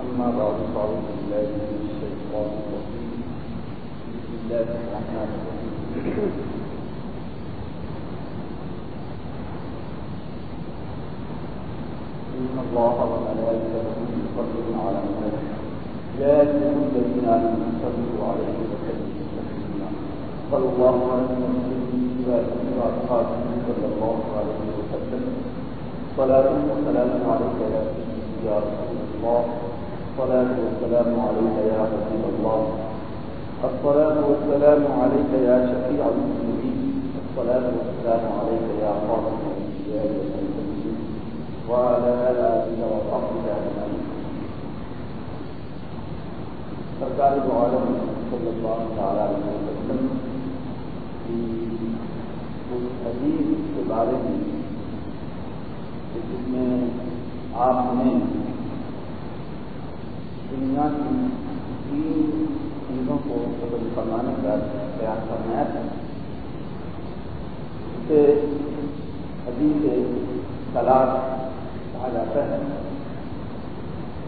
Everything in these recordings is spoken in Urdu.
أما بعد فأعوذ بالله من الشيطان الرجيم. بسم الله الرحمن الرحيم. إن الله وملائكته يصلون على النبي. يا أيها الذين آمنوا صلوا عليه وسلموا تسليما. صلى الله عليه وسلم وأصحابه صلى الله عليه وسلم. صلاة وسلام عليك يا سيدي يا رسول الله. الصلاة والسلام عليك يا الله. الصلاة والسلام عليك يا شفيع المسلمين. الصلاة والسلام عليك يا خاتم الأنبياء والمرسلين. وعلى آلك وصحبك أجمعين. سرکار دو عالم صلی اللہ تعالی علیہ وسلم کی اس حدیث کے بارے میں جس میں آپ نے دنیا کی تین چیزوں کو قبل فرمانے کا بیان فرمایا تھا۔ اسے حدیث طلاق کہا جاتا ہے۔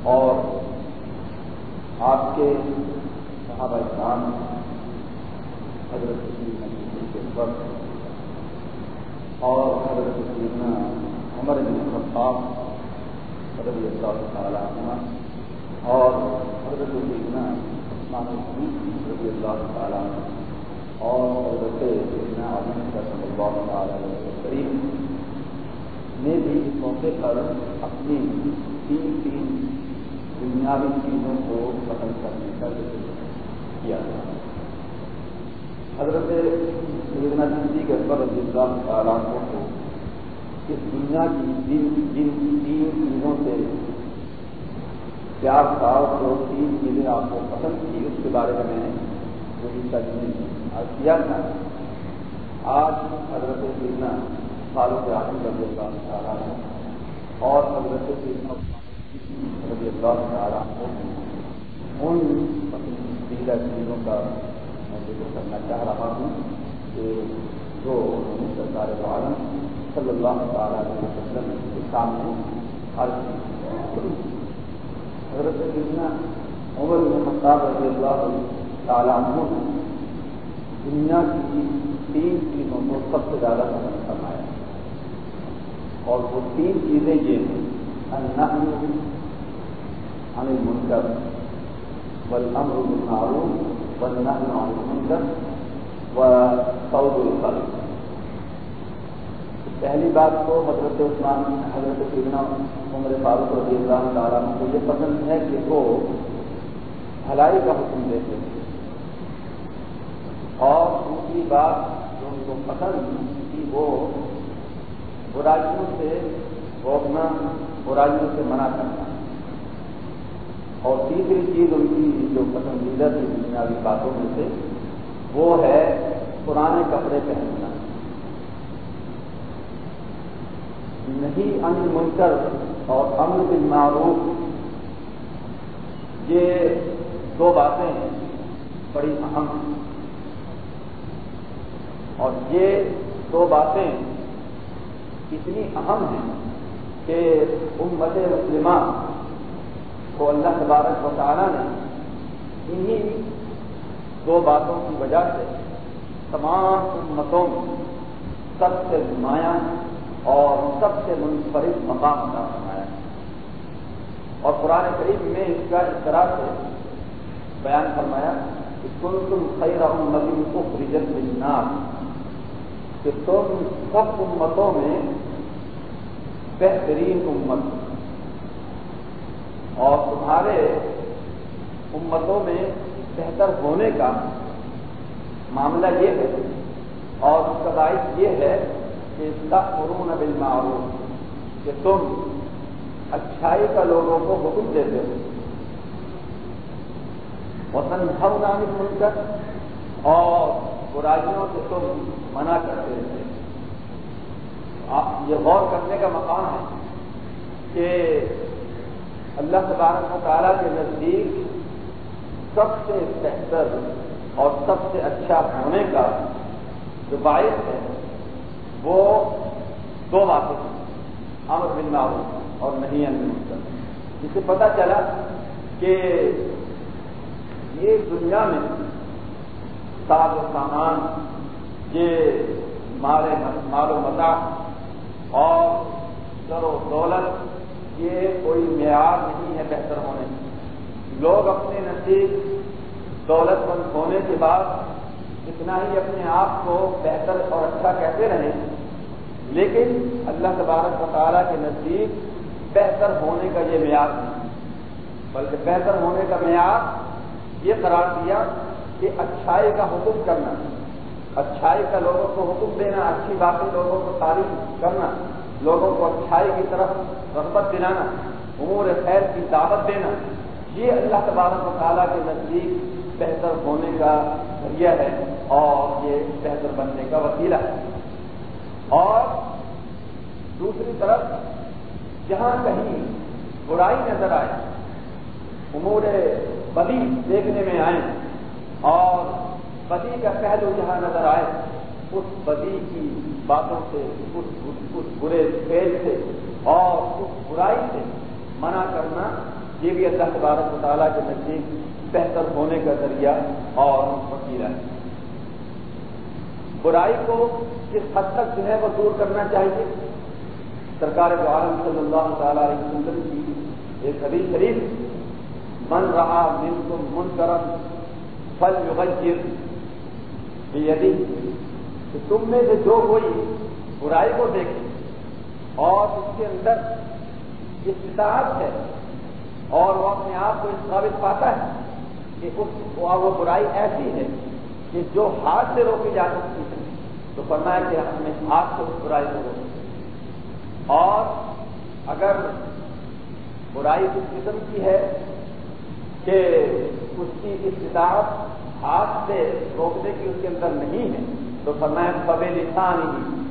اور آپ کے صحابہ اسلام حضرت کے وقت اور حضرت سیدنا عمر بن خطاب رضی اللہ تعالیٰ عنہ اور حضرت سیدنا عثمان رضی اللہ تعالیٰ عنہ اور حضرت سیدنا عظیم صلی اللہ تعالیٰ علیہ کریم نے بھی اس موقع پر اپنی تین تین دنیاوی چیزوں کو ختم کرنے کا ذکر کیا۔ تھا حضرت سیدنا صدیق اکبر رضی اللہ تعالیٰ کو اس دنیا کی جن جن تین چیزوں سے پیار تھا جو تین چیزیں آپ کو پسند کی اس کے بارے میں میں نے وہی تجویز کیا تھا۔ آج حضرت سیدنا فاروق اعظم رضی اللہ تعالیٰ اور حضرت سیدنا رضی اللہ تعالیٰ ان پسندیدہ چیزوں کا میں ذکر کرنا چاہ رہا ہوں کہ جو سرکار عالم صلی اللہ تعالیٰ علیہ وسلم کے سامنے حرض حضرت سیدنا عمر بن خطاب رضی اللہ تعالیٰ عنہ دنیا کی تین چیزوں کو سب سے زیادہ پسند فرمایا۔ اور وہ تین چیزیں یہ ہیں النحل عن المنکر، والامر بالمعروف والنهي عن المنکر وقول الخلق۔ پہلی بات تو حضرت عثمان حضرت سیدنا عمر فاروق رضی اللہ تعالیٰ کو یہ پسند ہے کہ وہ بھلائی کا حکم دیتے ہیں اور دوسری بات جو ان کو پسند تھی وہ برائیوں سے روکنا برائیوں سے منع کرنا۔ اور تیسری چیز ان کی جو پسندیدہ تھی دنیاوی باتوں میں سے وہ ہے پرانے کپڑے پہننا۔ نہیں ان منکر اور امن بن معروف یہ دو باتیں بڑی اہم۔ ہیں اور یہ دو باتیں اتنی اہم ہیں کہ امت مسلمہ کو اللہ تبارک و تعالیٰ نے انہی دو باتوں کی وجہ سے تمام امتوں میں سب سے نمایاں اور سب سے منفرد مقام ادا فرمایا۔ اور قرآن قریب میں اس کا اس طرح سے بیان فرمایا کہ کل تم خیر مدین کو فریجت الناس کہ تم سب امتوں میں بہترین امت اور تمہارے امتوں میں بہتر ہونے کا معاملہ یہ ہے اور اس کا باعث یہ ہے کہ بالمعروف، کہ تم اچھائی کا لوگوں کو حکم دیتے ہو۔ وطن ہم نامی سن کر اور برائیوں سے تم منع کرتے رہتے آپ یہ غور کرنے کا مقام ہے کہ اللہ تبارک و تعالیٰ کے نزدیک سب سے بہتر اور سب سے اچھا ہونے کا جو باعث ہے وہ دو باتیں امر بن معروف اور نہیں ان منکر سے پتا چلا کہ یہ دنیا میں ساز و سامان، یہ مال مال و متا اور سر و دولت، یہ کوئی معیار نہیں ہے بہتر ہونے لوگ اپنے نزدیک دولت مند ہونے کے بعد اتنا ہی اپنے آپ کو بہتر اور اچھا کہتے رہیں لیکن اللہ تبارک و تعالیٰ کے نزدیک بہتر ہونے کا یہ معیار نہیں۔ بلکہ بہتر ہونے کا معیار یہ قرار دیا کہ اچھائی کا حکم کرنا، اچھائی کا لوگوں کو حکم دینا، اچھی باتیں لوگوں کو تعریف کرنا، لوگوں کو اچھائی کی طرف رغبت دلانا، امور خیر کی دعوت دینا، یہ اللہ تبارک و تعالیٰ کے نزدیک بہتر ہونے کا ذریعہ ہے اور یہ بہتر بننے کا وسیلہ ہے۔ اور دوسری طرف جہاں کہیں برائی نظر آئے، امور بدی دیکھنے میں آئے اور بدی کا پہلو جہاں نظر آئے، اس بدی کی باتوں سے، اس اس برے فیل سے اور اس برائی سے منع کرنا یہ بھی اللہ تبارک و تعالیٰ کے نزدیک بہتر ہونے کا ذریعہ اور وسیلہ ہے۔ برائی کو کس حد تک جو ہے وہ دور کرنا چاہیے؟ سرکار عالم صلی اللہ تعالی علیہ وسلم کی ایک حدیث شریف من رہا من تم من کرم پھل یغیر یعنی کہ تم میں سے جو کوئی برائی کو دیکھے اور اس کے اندر استطاعت ہے اور وہ اپنے آپ کو اس قابل پاتا ہے کہ اس وہ برائی ایسی ہے کہ جو ہاتھ سے روکی جا سکتی ہے، تو فرمایا کہ اپنے ہاتھ سے اس برائی کو روکے اور اگر برائی اس قسم کی ہے کہ اس کی استطاعت ہاتھ سے روکنے کی اس کے اندر نہیں ہے، تو فرمایا پبے لسان ہی،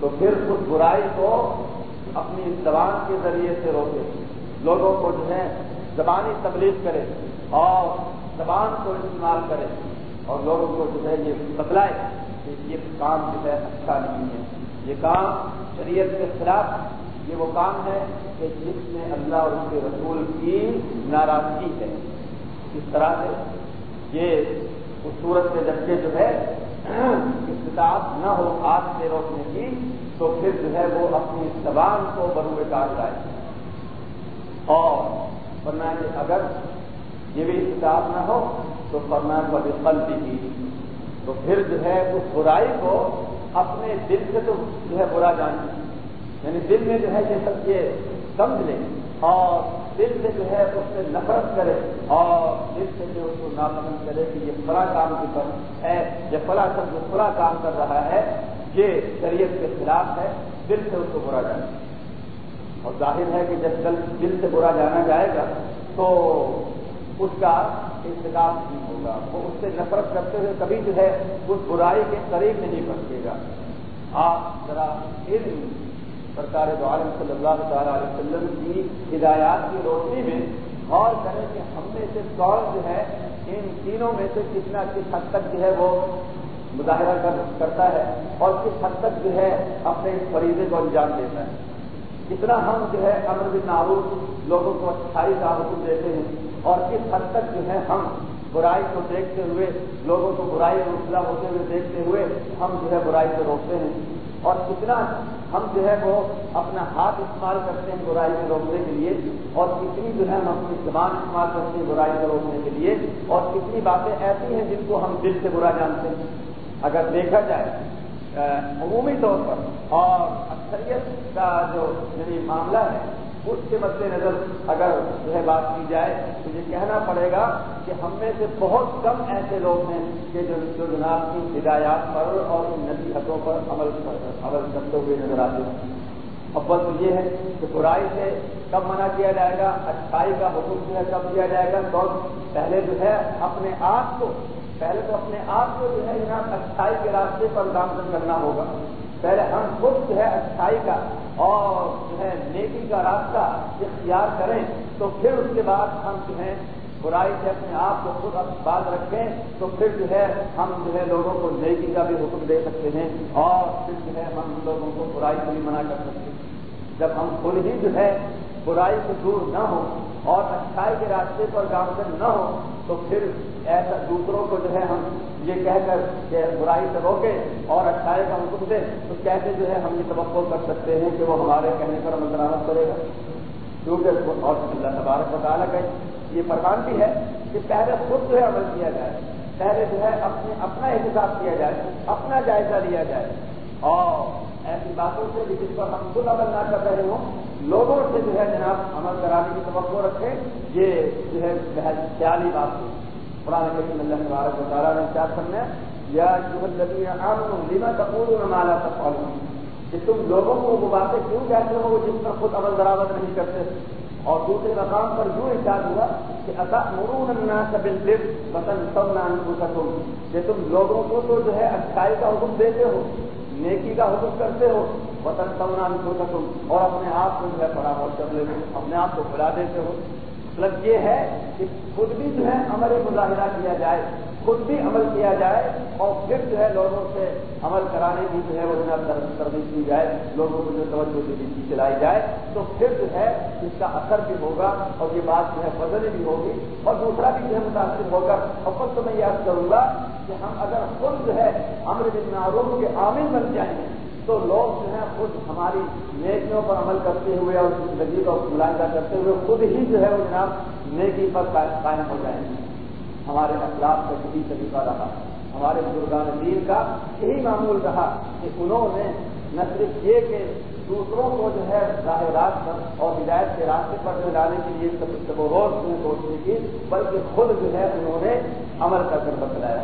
تو پھر اس برائی کو اپنی زبان کے ذریعے سے روکے۔ لوگوں کو جو ہے زبانی تبلیغ کرے اور زبان کو استعمال کرے۔ اور لوگوں کو جو ہے یہ بتلائے کہ یہ کام جو ہے اچھا نہیں ہے۔ یہ کام شریعت کے خلاف یہ وہ کام ہے کہ جس میں اللہ اور اس کے رسول کی ناراضگی ہے۔ اس طرح سے؟ یہ خوبصورت کے لڑکے جو ہے استطاعت نہ ہو ہاتھ سے روکنے کی، تو پھر جو ہے وہ اپنی زبان کو بروے کاٹ جائے اور ورنہ کہ اگر یہ بھی کتاب نہ ہو تو فرنا کبھی قلبی کی تو پھر جو ہے اس برائی کو اپنے دل سے تو جو ہے برا جانے. یعنی دل میں جو ہے یہ سب یہ سمجھ لیں اور دل سے جو ہے اس سے نفرت کرے اور دل سے جو اس کو ناپسند کرے کہ یہ فلاں کام کی پر ہے، یہ فلاں سب جو فلاں کام کر رہا ہے، یہ شریعت کے خلاف ہے، دل سے اس کو برا جانے. اور ظاہر ہے کہ جب دل سے برا جانا جائے گا تو اس کا انتظام نہیں ہوگا۔ وہ اس سے نفرت کرتے ہوئے کبھی جو ہے اس برائی کے قریب نہیں پہنچے گا۔ آپ ذرا علم، سرکار دو عالم صلی اللہ تعالی علیہ وسلم کی ہدایات کی روشنی میں غور کریں کہ ہم میں سے کون جو ہے ان تینوں میں سے کتنا کس حد تک جو ہے وہ مظاہرہ کرتا ہے اور کس حد تک جو ہے اپنے فریضے کو انجام دیتا ہے۔ کتنا ہم جو ہے امر بن معروف لوگوں کو اچھائی کا حکم دیتے ہیں۔ اور کس حد تک جو ہے ہم برائی کو دیکھتے ہوئے، لوگوں کو برائی میں مبتلا ہوتے ہوئے دیکھتے ہوئے ہم جو ہے برائی کو روکتے ہیں۔ اور کتنا ہم جو ہے وہ اپنا ہاتھ استعمال کرتے ہیں برائی کو روکنے کے لیے، اور کتنی جو ہے ہم اپنی زبان استعمال کرتے ہیں برائی کو روکنے کے لیے، اور کتنی باتیں ایسی ہیں جن کو ہم دل سے برا جانتے ہیں۔ اگر دیکھا جائے عمومی طور پر اور اکثریت کا جو یعنی معاملہ ہے اس کے مد نظر اگر جو ہے بات کی جائے تو یہ کہنا پڑے گا کہ ہم میں سے بہت کم ایسے لوگ ہیں کہ جو جناب کی ہدایات پر اور ان نصیحتوں پر عمل عمل کرتے ہوئے نظر آتے ہیں۔ اول تو یہ ہے کہ برائی سے کب منع کیا جائے گا، اچھائی کا حکم جو ہے کب دیا جائے گا؟ تو پہلے جو ہے اپنے آپ کو پہلے تو اپنے آپ کو جو ہے یہاں اچھائی کے راستے پر گامزن کرنا ہوگا۔ پہلے ہم خود جو ہے اچھائی کا اور جو ہے نیکی کا راستہ اختیار کریں، تو پھر اس کے بعد ہم جو ہے برائی سے اپنے آپ کو خود بات رکھیں، تو پھر جو ہے ہم جو ہے لوگوں کو نیکی کا بھی حکم دے سکتے ہیں اور پھر جو ہے ہم لوگوں کو برائی سے بھی منع کر سکتے ہیں۔ جب ہم خود ہی جو ہے برائی سے دور نہ ہو اور اچھائی کے راستے پر گامزن نہ ہو، تو پھر ایسا دوسروں کو جو ہے ہم یہ کہہ کر کہ برائی سے روکے اور اچھائی کا حکم دے تو کیسے جو ہے ہم یہ توقع کر سکتے ہیں کہ وہ ہمارے کہنے پر عمل کرے گا؟ کیونکہ اور اللہ تبارک بتانا کہ یہ فرمان بھی ہے کہ پہلے خود جو ہے عمل کیا جائے، پہلے جو ہے اپنے اپنا احتساب کیا جائے، اپنا جائزہ لیا جائے اور ایسی باتوں سے جس پر ہم خود عمل نہ کر رہے ہوں، لوگوں سے جو ہے جناب عمل کرانے کی توقع رکھیں، یہ جو ہے بہت خیالی بات ہے۔ قرآن کریم اللہ تبارک و تعالیٰ نے کیا کرنا یا لیما کپور مالا تک کہ تم لوگوں کو وہ باتیں کیوں کہتے ہو جس پر خود عمل درآمد نہیں کرتے؟ اور دوسرے مقام پر یوں احساس ہوا کہ اتا مرون بل وطن سب نان کہ تم لوگوں کو تو جو ہے اچھائی کا حکم دیتے ہو۔ نیکی کا حکم کرتے ہو، وطن سمنا بھی ہو تم اور اپنے آپ کو جو ہے فراہم کر لیتے ہو، اپنے آپ کو بلا دیتے ہو۔ مطلب یہ ہے کہ خود بھی جو ہے عمل مظاہرہ کیا جائے، خود بھی عمل کیا جائے، اور پھر جو ہے لوگوں سے عمل کرانے کی جو ہے وہ جناب تردید کی جائے، لوگوں کو جو توجہ سے چلائی جائے، تو پھر جو ہے اس کا اثر بھی ہوگا، اور یہ بات جو ہے بدل بھی ہوگی، اور دوسرا بھی جو ہے متاثر ہوگا۔ اور خود تو میں یاد کروں گا کہ ہم اگر خود جو ہے امر بن معروف کے عامل بن جائیں تو لوگ جو ہے خود ہماری نیکیوں پر عمل کرتے ہوئے اور زندگی کو ملاحظہ کرتے ہوئے خود ہی جو ہے وہ جناب نیکی پر قائم ہو جائیں گے۔ ہمارے اخلاق کا یہی طریقہ رہا۔ ہمارے بزرگان دین کا یہی معمول رہا کہ انہوں نے نہ صرف یہ کہ دوسروں کو جو ہے راہ راست پر اور ہدایت کے راستے پر جو لانے کے لیے سب روز نے کوشش کی، بلکہ خود جو ہے انہوں نے عمل کر کر بتلایا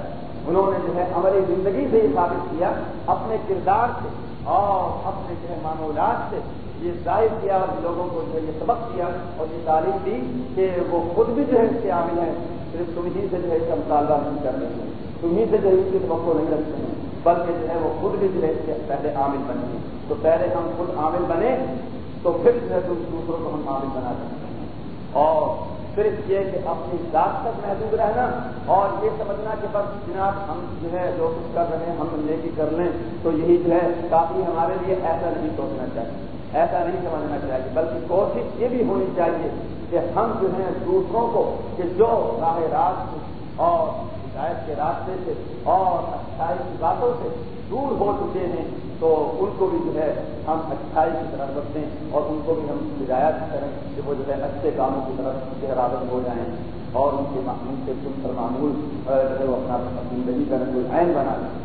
انہوں نے جو ہے ہماری زندگی سے ہی ثابت کیا، اپنے کردار سے اور اپنے جو ہے معمولات سے یہ ظاہر کیا اور لوگوں کو جو ہے یہ سبق دیا اور یہ تعلیم دی کہ وہ خود بھی جو ہے اس کے عامل ہیں، صرف تم ہی سے جو ہے اس کا مطالبہ نہیں کر رہے ہیں۔ تم ہی سے جو ہے اس کی توقع نہیں رکھتے ہیں، بلکہ جو ہے وہ خود بھی جو ہے اس کے پہلے عامل بنے تو پہلے ہم خود عامل بنے، تو پھر جو ہے دوسروں کو ہم عامل بنا سکتے ہیں۔ اور صرف یہ کہ اپنی ذات تک محدود رہنا اور یہ سمجھنا کہ بس جناب ہم جو ہے جو کچھ کر رہے ہیں، ہم نیکی کر لیں تو یہی جو ہے کافی ہمارے لیے ایسا نہیں سوچنا چاہیے، ایسا نہیں سمجھنا چاہیے، بلکہ کوشش یہ بھی ہونی چاہیے کہ ہم جو ہیں دوسروں کو کہ جو راہ راست اور ہدایت کے راستے سے اور اچھائی کی باتوں سے دور ہو چکے ہیں، تو ان کو بھی جو ہے ہم اچھائی کی طرف رکھیں اور ان کو بھی ہم ہدایت کریں کہ وہ جو ہے اچھے کاموں کی طرف راغب ہو جائیں اور ان کے ان سے سن معمول جو ہے وہ اپنا زندگی کا کوئی عین بنا لیں۔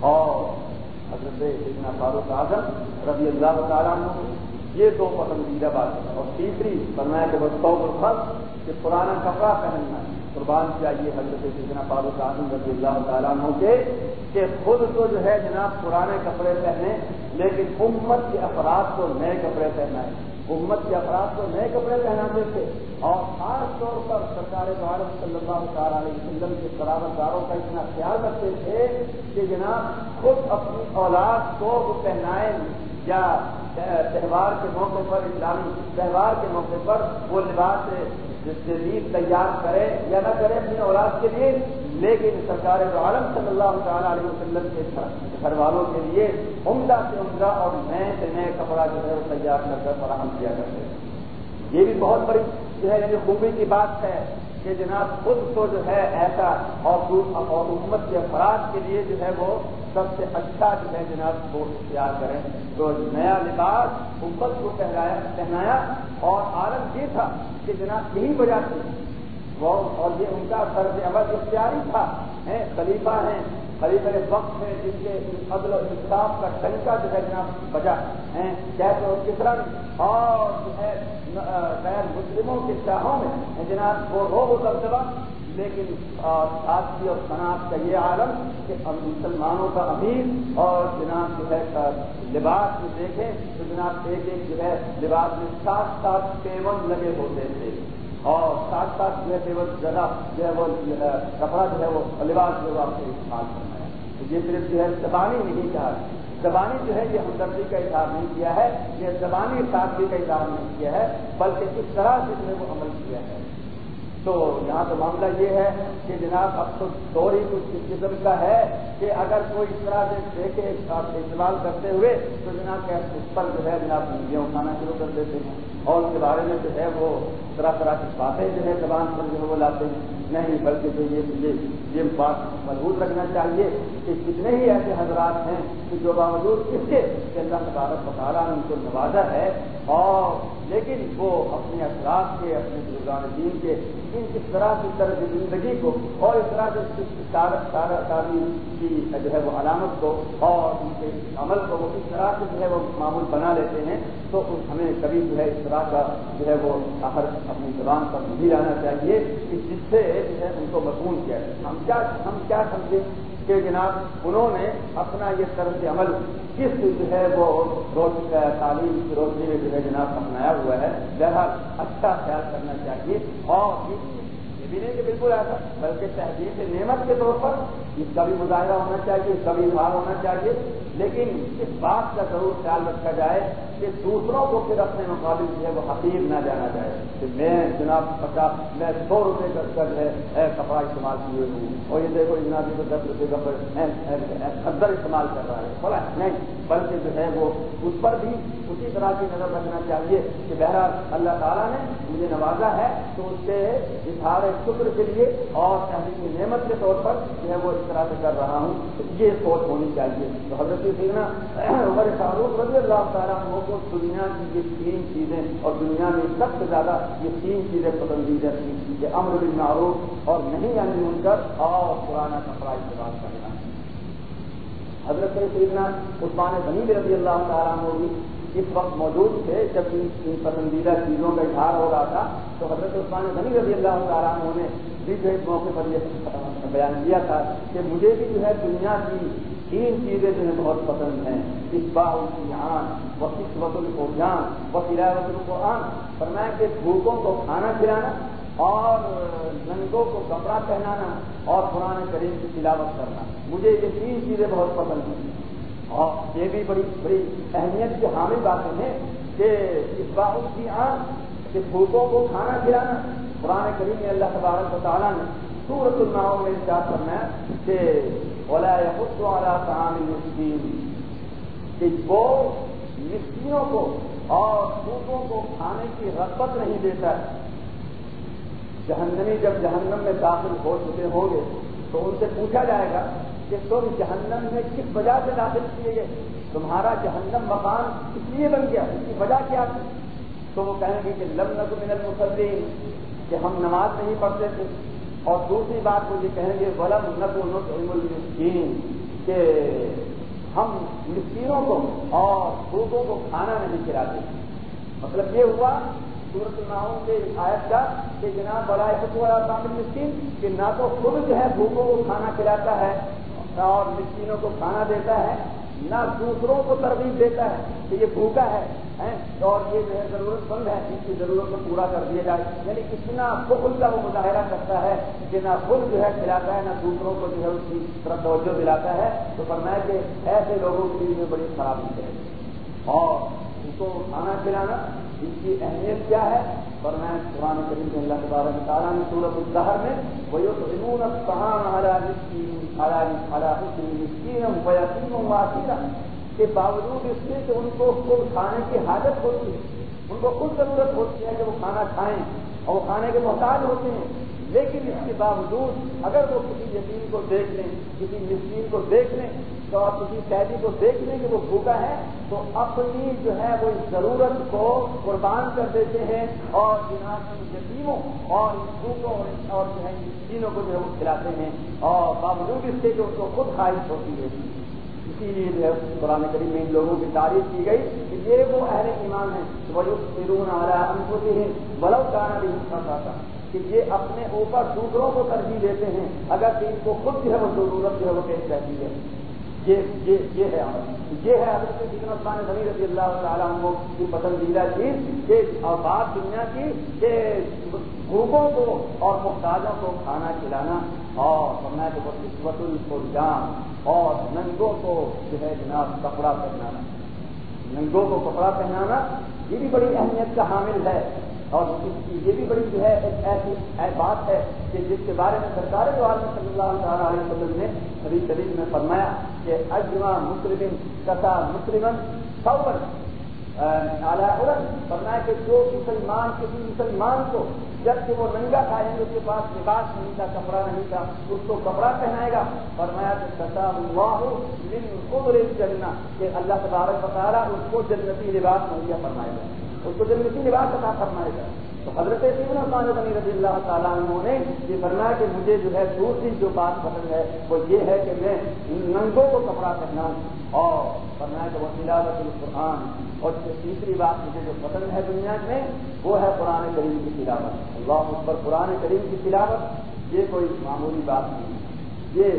اور حضرت اتنا فاروق اعظم رضی اللہ تعالیٰ یہ دو پسندیدہ بات ہے اور تیسری فرمایا کہ وہ سو الخط کہ پرانا کپڑا پہننا ہے۔ قربان چاہیے حضرت سیدنا فاروق اعظم رضی اللہ تعالیٰ عنہ کے کہ خود تو جو ہے جناب پرانے کپڑے پہنے، لیکن امت کے افراد کو نئے کپڑے پہنائے۔ امت کے افراد کو نئے کپڑے پہناتے تھے۔ اور خاص طور پر سرکار عالم صلی اللہ تعالیٰ علیہ وسلم کے قرابت داروں کا اتنا خیال رکھتے تھے کہ جناب خود اپنی اولاد کو پہنائے یا تہوار کے موقع پر، اسلامی تہوار کے موقع پر وہ لباس جدید تیار کرے یا نہ کرے اپنی اولاد کے لیے، لیکن سرکار عالم صلی اللہ تعالیٰ علیہ وسلم کے گھر والوں کے لیے عمدہ سے عمدہ اور نئے سے نئے کپڑا جو ہے وہ تیار کر کر فراہم کیا کرتے ہیں۔ یہ بھی بہت بڑی جو ہے یعنی خوبی کی بات ہے کہ جناب خود تو جو ہے ایسا اور حکومت کے افراد کے لیے جو ہے وہ سب سے اچھا جو ہے جناب وہ اختیار کریں۔ تو نیا لباس، امت کو پہنایا پہنایا اور عالم یہ تھا کہ جناب یہی وجہ تھی۔ وہ اور یہ ان کا فرض عمل اختیاری تھا۔ ہیں، خلیفہ ہیں، خلیفہ وقت ہیں جس کے عدل و انصاف کا طریقہ جو ہے جناب بجا ہیں کیسے اور کس طرح اور جو ہے غیر مسلموں کے چاہوں میں جناب، وہ ہو وہ دبدبہ لیکن ساتھی اور صنعت کا یہ عالم کہ ہم مسلمانوں کا امیر اور جناب جو ہے لباس میں دیکھیں تو جناب ایک ایک جو ہے لباس میں سات سات پیون لگے ہوتے تھے اور ساتھ ساتھ جو ہے پیون جگہ جو ہے وہ، کپڑا جو ہے وہ لباس جو آپ کو استعمال کرنا ہے۔ یہ صرف جو ہے زبانی نہیں کہا زبانی جو ہے یہ ہمدردی کا اظہار نہیں کیا ہے، یہ زبانی سادگی کا اظہار نہیں کیا ہے، بلکہ اس طرح سے جو ہے وہ عمل کیا ہے۔ تو یہاں تو معاملہ یہ ہے کہ جناب اب تو دور ہی کچھ قسم کا ہے کہ اگر کوئی اس طرح سے دیکھے استعمال کرتے ہوئے تو جناب اس پر جو ہے جناب منڈیاں اٹھانا شروع کر دیتے ہیں۔ اور اس کے بارے میں جو ہے وہ طرح طرح کی باتیں جو ہے زبان پر جو ہے وہ لاتے ہیں۔ نہیں، بلکہ جو یہ یہ بات محبوط رکھنا چاہیے کہ کتنے ہی ایسے حضرات ہیں کہ جو باوجود اس کے اللہ تبارک مطالعہ نے ان کو نوازا ہے اور لیکن وہ اپنے اثرات کے، اپنے بزرگان دین کے، ان اس طرح کی طرح زندگی کو اور اس طرح سے تعلیم کی جو ہے وہ علامت کو اور ان کے عمل کو وہ اس طرح سے جو ہے وہ معمول بنا لیتے ہیں تو ہمیں کبھی جو ہے اس طرح کا جو ہے وہ ہر اپنی زبان پر نہیں لانا چاہیے۔ کہ جس سے جو ہے ان کو مضمون کیا ہے۔ ہم کیا ہم کیا سمجھیں؟ کہ جناب، انہوں نے اپنا یہ طرز عمل کس جو ہے وہ روز تعلیم کی روشنی میں جو ہے جناب اپنایا ہوا ہے، بہرحال اچھا خیال کرنا چاہیے۔ اور یہ بھی نہیں کہ بالکل ایسا، بلکہ تہذیب نعمت کے طور پر اس کا بھی مظاہرہ ہونا چاہیے اس کا بھی اظہار ہونا چاہیے۔ لیکن اس بات کا ضرور خیال رکھا جائے کہ دوسروں کو پھر اپنے مقابل جو ہے وہ حقیر نہ جانا جائے کہ میں جناب پچاس میں سو روپے کا جو ہے کپڑا استعمال کیے ہوں۔ اور یہ دیکھو، جناب یہ تو دس روپے کا قدر استعمال کر رہا ہے۔ بولا نہیں، بلکہ جو ہے وہ اس پر بھی اسی طرح کی نظر رکھنا چاہیے کہ بہرحال اللہ تعالیٰ نے مجھے نوازا ہے تو اس کے اظہار شکر کے لیے اور تحریک نعمت کے طور پر جو ہے وہ اس طرح سے کر رہا ہوں۔ یہ سوچ ہونی چاہیے۔ تو حضرت سینا عمر فاروق رضی اللہ تعالیٰ کو دنیا کی یہ تین چیزیں اور دنیا میں سب سے زیادہ یہ تین چیزیں پسندیدہ تھیں کہ امر بالمعروف اور نہیں یعنی ان کر اور پرانا کپڑا استعمال کرنا۔ حضرت سیدنا عثمان غنی رضی اللہ تعالیٰ بھی اس وقت موجود تھے جب ان پسندیدہ چیزوں کا اظہار ہو رہا تھا، تو حضرت عثمان غنی رضی اللہ تعالیٰ نے بھی جو اس موقع پر یہ بیان کیا تھا کہ مجھے بھی جو ہے دنیا کی تین چیزیں جو ہے بہت پسند ہیں اس باہ الان و قسمت القرآن و قلعت القرآن۔ فرمایا کہ بھوکوں کو کھانا کھلانا اور ننگوں کو کپڑا پہنانا اور قرآن کریم کی تلاوت کرنا۔ مجھے یہ تین چیزیں بہت پسند ہیں۔ اور یہ بھی بڑی بڑی اہمیت کی حامل باتیں ہیں کہ اس باہر کی آن کہ بھوکوں کو کھانا کھلانا۔ قرآن کریم میں اللہ تبارک و تعالیٰ نے سورت الماؤ میں چار کرنا ہے کہ بولا خود والا کام مسکین کہ وہ مسکینوں کو اور سوکھوں کو کھانے کی رغبت نہیں دیتا ہے۔ جہنمی جب جہنم میں داخل ہو چکے ہوں گے، تو ان سے پوچھا جائے گا کہ تم جہنم میں کس وجہ سے داخل کیے گئے؟ تمہارا جہنم مکان اس لیے بن گیا؟ اس کی وجہ کیا تھی؟ تو وہ کہیں گے کہ لم نظم المسلم کہ ہم نماز نہیں پڑھتے تھے۔ اور دوسری بات مجھے کہیں گے، ولم نقو نقم المسکین کہ ہم مسکینوں کو اور بھوکوں کو کھانا نہیں کھلاتے۔ مطلب یہ ہوا سورت ناؤں کے آیت کا کہ جناب بڑا والا کامل مسکین کہ نہ تو خود جو ہے بھوکوں کو کھانا کھلاتا ہے اور مسکینوں کو کھانا دیتا ہے نہ دوسروں کو ترغیب دیتا ہے کہ یہ بھوکا ہے اور یہ جو ہے ضرورت مند ہے اس کی ضرورت کو پورا کر دیا جائے۔ یعنی اتنا بخل کا وہ مظاہرہ کرتا ہے کہ نہ خود جو ہے کھلاتا ہے، نہ دوسروں کو جو ہے اس کی طرف توجہ دلاتا ہے۔ تو فرمایا کہ ایسے لوگوں کے لیے بڑی خرابی ہے۔ اور ان کو کھانا کھلانا، اس کی اہمیت کیا ہے؟ اور میں قرآن کریم کے اللہ تبارک تعالیٰ نے سورت الظہر میں وہ یقین کے باوجود اس کے کہ ان کو خود کھانے کی حاجت ہوتی ہے، ان کو خود ضرورت ہوتی ہے کہ وہ کھانا کھائیں اور وہ کھانے کے محتاج ہوتے ہیں، لیکن اس کے باوجود اگر وہ کسی یتیم کو دیکھ لیں، کسی مسکین کو دیکھ لیں تو آپ کسی قیدی کو دیکھ لیں کہ وہ بھوکا ہے تو اپنی جو ہے وہ ضرورت کو قربان کر دیتے ہیں اور جناب یتیموں اور بھوکوں اور جو ہے مسکینوں کو جو ہے وہ کھلاتے ہیں اور باوجود اس کے جو اس کو خود خواہش ہوتی ہے۔ اسی لیے جو ہے قرآن کریم میں ان لوگوں کی تعریف کی گئی کہ یہ وہ اہل ایمان ہیں۔ وہ فرون آ رہا ہے ہم کو ہیں بلو گانا بھی چاہتا کہ یہ اپنے اوپر دوسروں کو ترجیح دیتے ہیں۔ اگر ان کو خود جو ہے وہ ضرورت جو ہے وہ پیش رہتی ہے۔ یہ یہ ہے یہ ہے حضرت جتنا عثمان غنی رضی اللہ تعالیٰ عنہ کی پسندیدہ چیز، کہ اور بات دنیا کی، کہ بھوکوں کو اور محتاجوں کو کھانا کھلانا، اور میں تو قسمت الفرجان اور ننگوں کو جو ہے جناب کپڑا پہنانا۔ ننگوں کو کپڑا پہنانا، یہ بھی بڑی اہمیت کا حامل ہے۔ اور یہ بھی بڑی جو ہے ایک ایسی بات ہے کہ جس کے بارے میں سرکار جو عالم صلی اللہ تعالیٰ علیہ وسلم نے ابھی شریف میں فرمایا کہ اجما مسلم کسا مسلم سور اعلیٰ فرمایا کہ جو مسلمان، کسی مسلمان کو جبکہ وہ ننگا کھائیں گے اس کے پاس لباس نہیں تھا، کپڑا نہیں تھا، اس کو کپڑا پہنائے گا، فرمایا کہ کسا ہوا خود چلنا کہ اللہ تبارک بتا رہا اس کو جنتی لباس مہیا فرمائے گا۔ اس کو جنتی لباس عطا فرمائے گا، تو حضرت ابن عثمان غنی رضی اللہ تعالیٰ عنہ نے یہ فرمایا کہ مجھے جو ہے دوسری جو بات پسند ہے، وہ یہ ہے کہ میں ننگوں کو کپڑا پہناؤں۔ اور فرمایا کہ وہ تلاوت القرآن۔ اور تیسری بات مجھے جو پسند ہے دنیا میں، وہ ہے قرآن کریم کی تلاوت۔ اللہ اس پر قرآن کریم کی تلاوت، یہ کوئی معمولی بات نہیں۔ یہ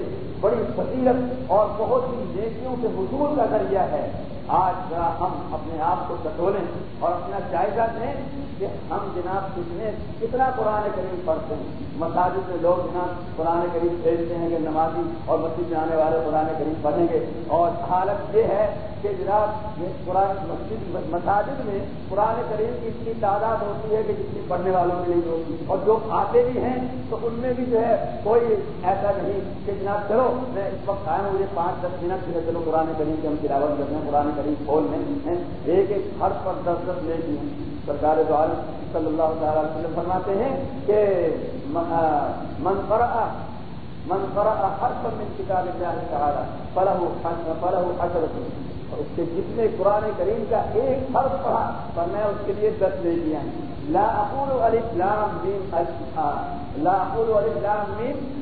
بڑی فضیلت اور بہت سی نیکیوں کے حصول کا ذریعہ ہے۔ آج ذرا ہم اپنے آپ کو ٹٹولیں اور اپنا جائزہ دیں کہ ہم جناب کتنے کتنا قرآن کریم پڑھتے ہیں۔ مساجد میں لوگ جناب قرآن کریم بھیجتے ہیں کہ نمازی اور مسجد میں آنے والے قرآن کریم پڑھیں گے۔ اور حالت یہ ہے کہ جناب قرآن مسجد، مساجد میں قرآن کریم کی اتنی تعداد ہوتی ہے کہ جتنی پڑھنے والوں کی نہیں ہوتی۔ اور جو آتے بھی ہیں، تو ان میں بھی جو ہے کوئی ایسا نہیں کہ جناب، چلو، میں اس وقت آیا ہوں مجھے پانچ، دس منٹ جو ہے چلو، قرآن کریم کی ہم تلاوت کرتے ہیں، قرآن کریم کھول میں ہیں۔ ایک ایک ہر پر دس دس لے کی سرکار جو صلی اللہ تعالیٰ وسلم فرماتے ہیں کہ من فرا من فرا ہر پر من کتاب سہارا پلہ پلہ اس کے جتنے قرآن کریم کا ایک فرق پڑھا پر میں اس کے لیے دس لے لیا لا اقول الف لام میم لا اقول الف لام میم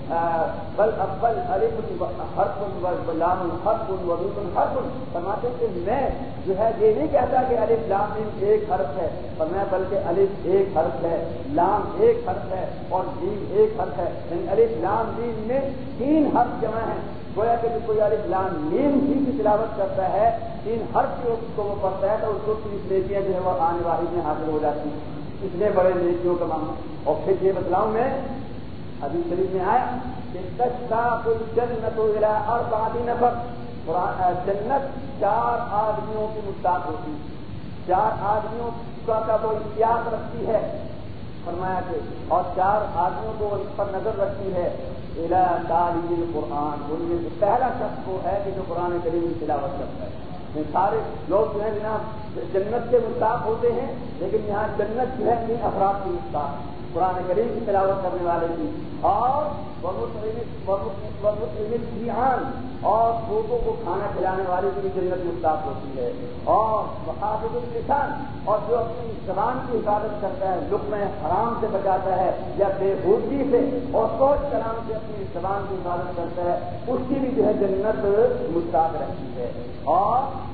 بل ابل الف حرف لام حرف ولوط حرف۔ فرماتے کہ میں جو ہے یہ نہیں کہتا کہ الف لام میم ایک حرف ہے پر میں بلکہ الف ایک حرف ہے، لام ایک حرف ہے اور میم ایک حرف ہے۔ یعنی الف لام میم میں تین حرف جمع ہیں۔ گویا کہ کوئی الف لام میم ہی کی تلاوت کرتا ہے تین حرف کی کو وہ پڑھتا ہے، تو اس کو تیس نیکیاں جو ہے وہ آنے والی میں حاصل ہو جاتی ہیں اتنے بڑے نیکیوں کا معاملہ اور پھر یہ بتلاؤں میں ابھی شریف میں آیا کہ کچھ کچھ جنت وغیرہ اور بادی نفر جنت چار آدمیوں کی مستاق ہوتی چار آدمیوں کا کا وہ احتیاط رکھتی ہے۔ فرمایا کہ اور چار آدمیوں کو اس پر نظر رکھتی ہے۔ تعلیم قرآن ان میں سے پہلا شخص وہ ہے کہ جو قرآن کریم کی تلاوت کرتا ہے۔ سارے لوگ جو ہے جناب جنت کے مستاق ہوتے ہیں، لیکن یہاں جنت جو ہے تین افراد کی مستاق قرآن کریم کی تلاوت کرنے والے کی اور اور بھوکوں کو کھانا کھلانے والے کی بھی جنت مستاق ہوتی ہے۔ اور محافظ السان اور جو اپنی زبان کی حفاظت کرتا ہے لک میں حرام سے بچاتا ہے یا بے بھوکی سے اور سوچ کلام سے اپنی زبان کی حفاظت کرتا ہے، اس کی بھی جو ہے جنت مستاق رہتی ہے۔ اور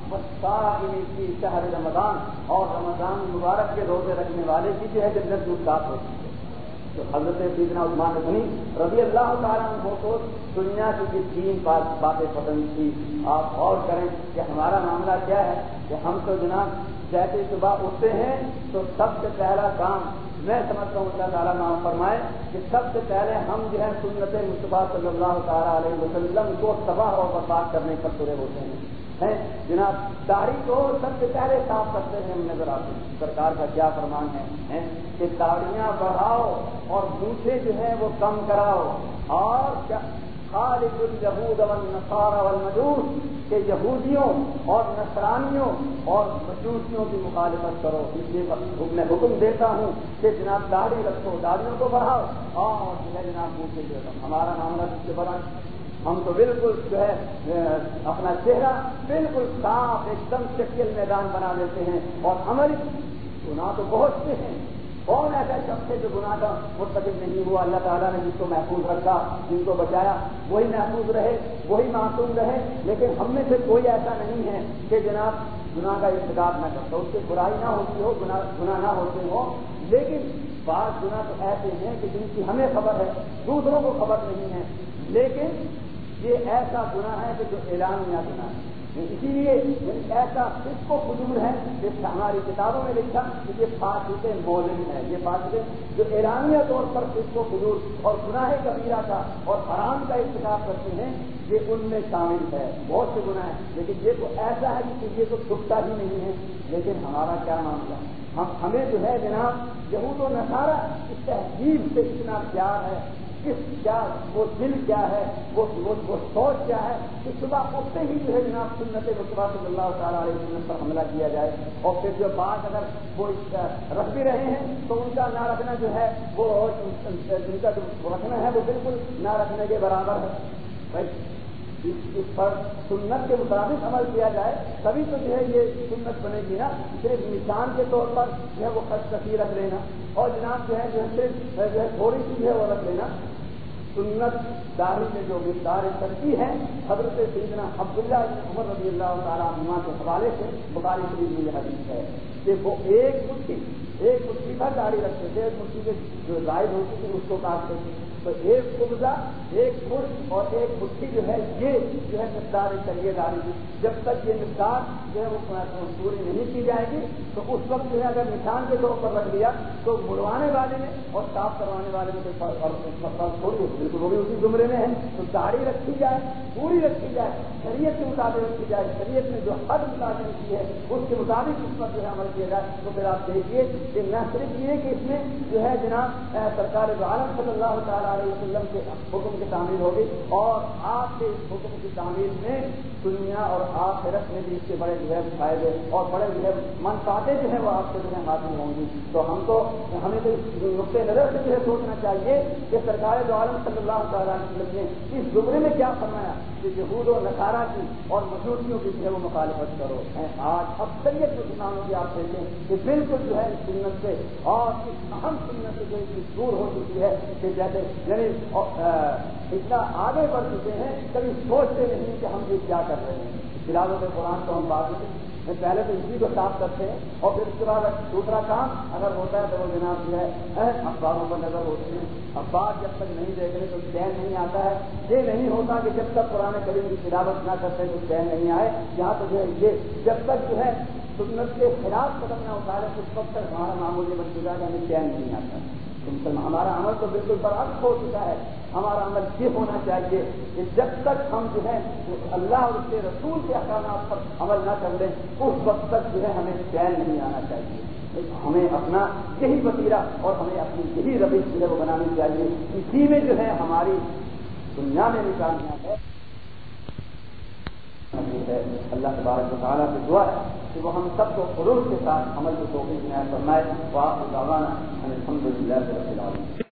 کی شہر رمضان اور رمضان مبارک کے روزے رکھنے والے کی جو ہے جنت مستاق ہوتی ہے۔ تو حضرت سیدنا عثمان غنی رضی اللہ تعالیٰ عنہ کو دنیا کی تین باتیں پسند تھی آپ غور کریں کہ ہمارا معاملہ کیا ہے کہ ہم تو جناب جیسے صبح اٹھتے ہیں تو سب سے پہلا کام میں سمجھتا ہوں اللہ تعالیٰ نام فرمائے کہ سب سے پہلے ہم جو ہے سنت مصطفیٰ صلی اللہ تعالیٰ علیہ وسلم کو تباہ اور برباد کرنے پر ترے ہوتے ہیں۔ جناب داڑھی کو سب سے پہلے صاف کرتے ہیں ہم نظر آتے ہیں۔ سرکار کا کیا فرمان ہے کہ داڑیاں بڑھاؤ اور دوسرے جو ہے وہ کم کراؤ۔ اور خالد الجہود والنصارى والمجوس، کہ یہودیوں اور نصرانیوں اور مجوسیوں کی مخالفت کرو۔ اس لیے میں حکم دیتا ہوں کہ جناب داڑھی رکھو داڑیوں کو بڑھاؤ۔ اور جو ہے جناب پوچھے ہمارا معاملہ جس سے بڑا ہم تو بالکل جو ہے اپنا چہرہ بالکل صاف ایک دم شکل میدان بنا لیتے ہیں۔ اور ہماری گناہ تو بہت سے ہیں۔ کون ایسا شخص ہے جو گناہ کا مستقل نہیں ہوا؟ اللہ تعالیٰ نے جس کو محفوظ رکھا جن کو بچایا، وہی محفوظ رہے، وہی معصوم رہے۔ لیکن ہم میں سے کوئی ایسا نہیں ہے کہ جناب گناہ کا ارتقاب نہ کرتا اس سے برائی نہ ہوتی ہو گناہ نہ ہوتے ہو۔ لیکن بعض گناہ تو ایسے ہیں کہ جن کی ہمیں خبر ہے، دوسروں کو خبر نہیں ہے۔ لیکن یہ ایسا گناہ ہے کہ جو اعلانیہ گناہ ہے۔ اسی لیے ایسا کس کو فضول ہے جس ہماری کتابوں میں لکھا کہ یہ فاسد مولن ہے۔ یہ فاسد جو اعلانیہ طور پر کس کو فضول اور گناہ کبیرہ کا اور حرام کا انتخاب کرتے ہیں، یہ ان میں شامل ہے۔ بہت سے گناہ ہیں۔ لیکن یہ تو ایسا ہے کہ یہ تو چھپتا ہی نہیں ہے۔ لیکن ہمارا کیا معاملہ؟ ہمیں جو ہے جناب یہود و نصارہ اس تہذیب سے اتنا پیار ہے۔ کس کیا وہ دل کیا ہے، وہ وہ سوچ کیا ہے کہ صبح اٹھتے ہی جو ہے جناب سنت رقبہ صلی اللہ تعالیٰ علیہ وسلم پر حملہ کیا جائے۔ اور پھر جو بات اگر وہ رکھ بھی رہے ہیں، تو ان کا نہ رکھنا جو ہے، وہ ان کا جو رکھنا ہے وہ بالکل نہ رکھنے کے برابر ہے۔ اس پر سنت کے مطابق عمل کیا جائے، تبھی تو جو ہے یہ سنت بنے گی نا۔ صرف نشان کے طور پر جو ہے وہ خرچ کسی رکھ لینا۔ اور جناب جو ہے جو ہے صرف جو ہے تھوڑی سی جو ہے وہ رکھ لینا۔ سنت داری میں جو مقدار کرتی ہے، حضرت سیدنا عبداللہ عمر رضی اللہ تعالیٰ عنہ کے حوالے سے بخاری شریف میں یہ حدیث ہے کہ وہ ایک مٹھی ایک مٹھی پر داڑھی رکھتے تھے، ایک مٹھی کے جو زائد ہوتی تھی، اس کو کاٹتے تھے۔ تو ایک قبضہ، ایک فٹ اور ایک مٹھی جو ہے، یہ جو ہے مقدار چاہیے داری کی جب تک یہ مقدار جو ہے وہ پوری نہیں کی جائے گی، تو اس وقت جو ہے اگر نشان کے طور پر رکھ دیا، تو مڑوانے والے میں اور صاف کروانے والے میں تھوڑی بالکل وہ بھی اسی زمرے میں ہے تو داڑھی رکھی جائے، پوری رکھی جائے، شریعت کے مطابق رکھی جائے۔ شریعت میں جو حد مطابق کی ہے، اس کے مطابق اس پر جو ہے عمل کیا جائے۔ تو پھر آپ دیکھیے کہ نہ صرف یہ کہ اس میں جو ہے جناب سرکار عالم صلی اللہ تعالیٰ علیہ وسلم کے حکم کی تعمیر ہوگی اور آپ کے اس حکم کی تعمیر میں دنیا اور آخرت میں بھی اس کے بڑے جو ہے فائدے اور بڑے جو ہے منفاطے جو ہے وہ آپ سے جو ہے حاصل ہوں گی۔ تو ہم تو ہمیں تو نقطۂ نظر سے جو ہے سوچنا چاہیے کہ سرکار جو عالم صلی اللہ تعالیٰ علیہ وسلم نے اس زمرے میں کیا فرمایا کہ یہود و نصارہ کی اور مجوسیوں کی جو ہے وہ مخالفت کرو۔ آج اکثریت مسلمانوں کی آپ دیکھیں کہ بالکل جو ہے اس سنت سے اور اس اہم سنت سے جو اتنی دور ہو چکی ہے کہ جیسے یعنی اتنا آگے بڑھ چکے ہیں کبھی سوچتے نہیں کہ ہم یہ کیا کر رہے ہیں۔ فلحال قرآن کو ہم بات پہلے تو اسی کو صاف کرتے ہیں اور پھر اس کے بعد دوسرا کام، اگر ہوتا ہے تو وہ جناب جو ہے اخباروں پر نظر ہوتی ہے اخبار جب تک نہیں دیکھ رہے تو چین نہیں آتا ہے۔ یہ نہیں ہوتا کہ جب تک پرانے کریم کی تلاوت نہ کرتے تو چین نہیں آئے۔ یہاں تو جو ہے، یہ جب تک جو ہے، سنت کے خلاف قدم نہ اتارے اس وقت تک ہمارا معمول یہ بن چکا ہے ہمیں چین نہیں آتا۔ ہمارا عمل تو بالکل برعکس ہو چکا ہے۔ ہمارا عمل یہ ہونا چاہیے کہ جب تک ہم جو ہے اللہ اور اس کے رسول کے احکامات پر عمل نہ کر لیں، اس وقت تک جو ہے ہمیں چین نہیں آنا چاہیے۔ ہمیں اپنا یہی وسیلہ اور ہمیں اپنی یہی روش جو ہے وہ بنانی چاہیے۔ اسی میں جو ہے ہماری دنیا میں بھی کامیاب ہے۔ اللہ تبارک تعالیٰ سے دعا ہے کہ وہ ہم سب کو فروغ کے ساتھ عمل کے توقع فرمائے وہ آپ کو الحمد للہ